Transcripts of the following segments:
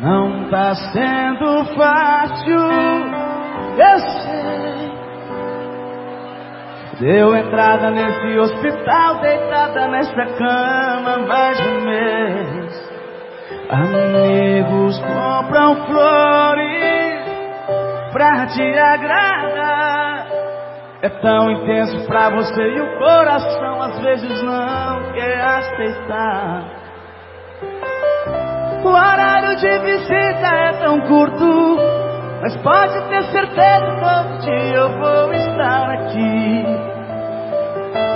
Não tá sendo fácil, eu sei. Deu entrada nesse hospital, deitada nessa cama mais um mês. Amigos compram flores pra te agradar. É tão intenso pra você e o coração às vezes não quer aceitar. O horário de visita é tão curto, mas pode ter certeza todo dia eu vou estar aqui.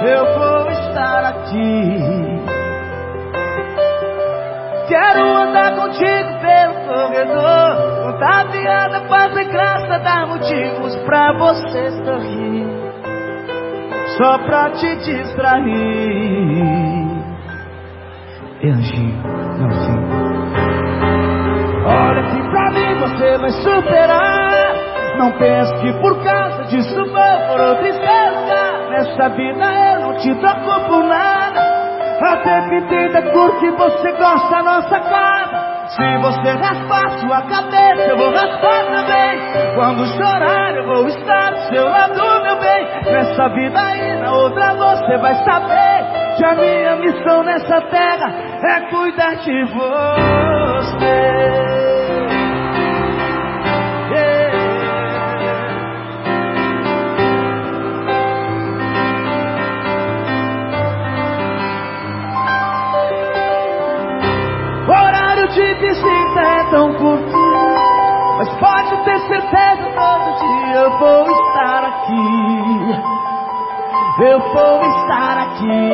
Eu vou estar aqui. Quero andar contigo pelo corredor, contar piada, fazer graça, dar motivos pra você sorrir, só pra te distrair. Anjinho, não sim. Você vai superar. Não pense que por causa vou por outro lugar. Nessa vida eu não te troco por nada. Até pedida curte você gosta da nossa casa. Se você raspar sua cabeça, eu vou raspar também. Quando chorar, eu vou estar do seu lado, meu bem. Nessa vida e na outra você vai saber. Que a minha missão nessa terra é cuidar de você. De visita é tão curto Mas pode ter certeza todo dia eu vou estar aqui. Eu vou estar aqui.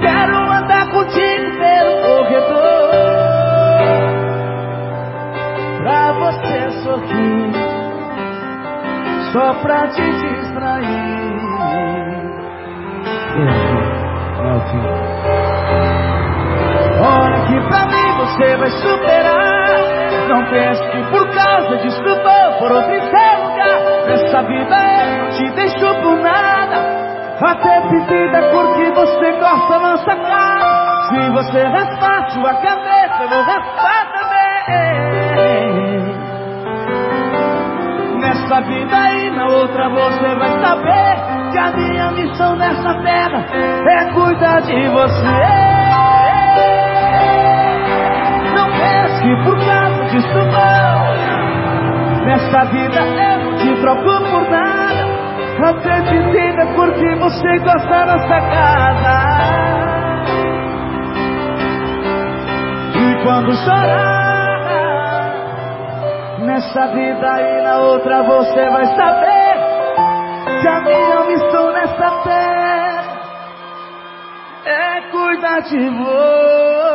Quero andar contigo pelo corredor Pra você sorrir Só pra te distrair vai superar. Não pense que por causa disso vou por outro lugar. Nessa vida eu não te deixo por nada. Até pedida porque você gosta nossa cara. Se você raspar sua cabeça, eu vou raspar também. Nessa vida e na outra você vai saber que a minha missão nessa terra é cuidar de você. Que por causa disso não Nessa vida eu não te troco por nada. Até pedida porque você gosta da nossa casa. E quando chorar Nessa vida e na outra você vai saber Que a minha missão nessa terra É cuidar de você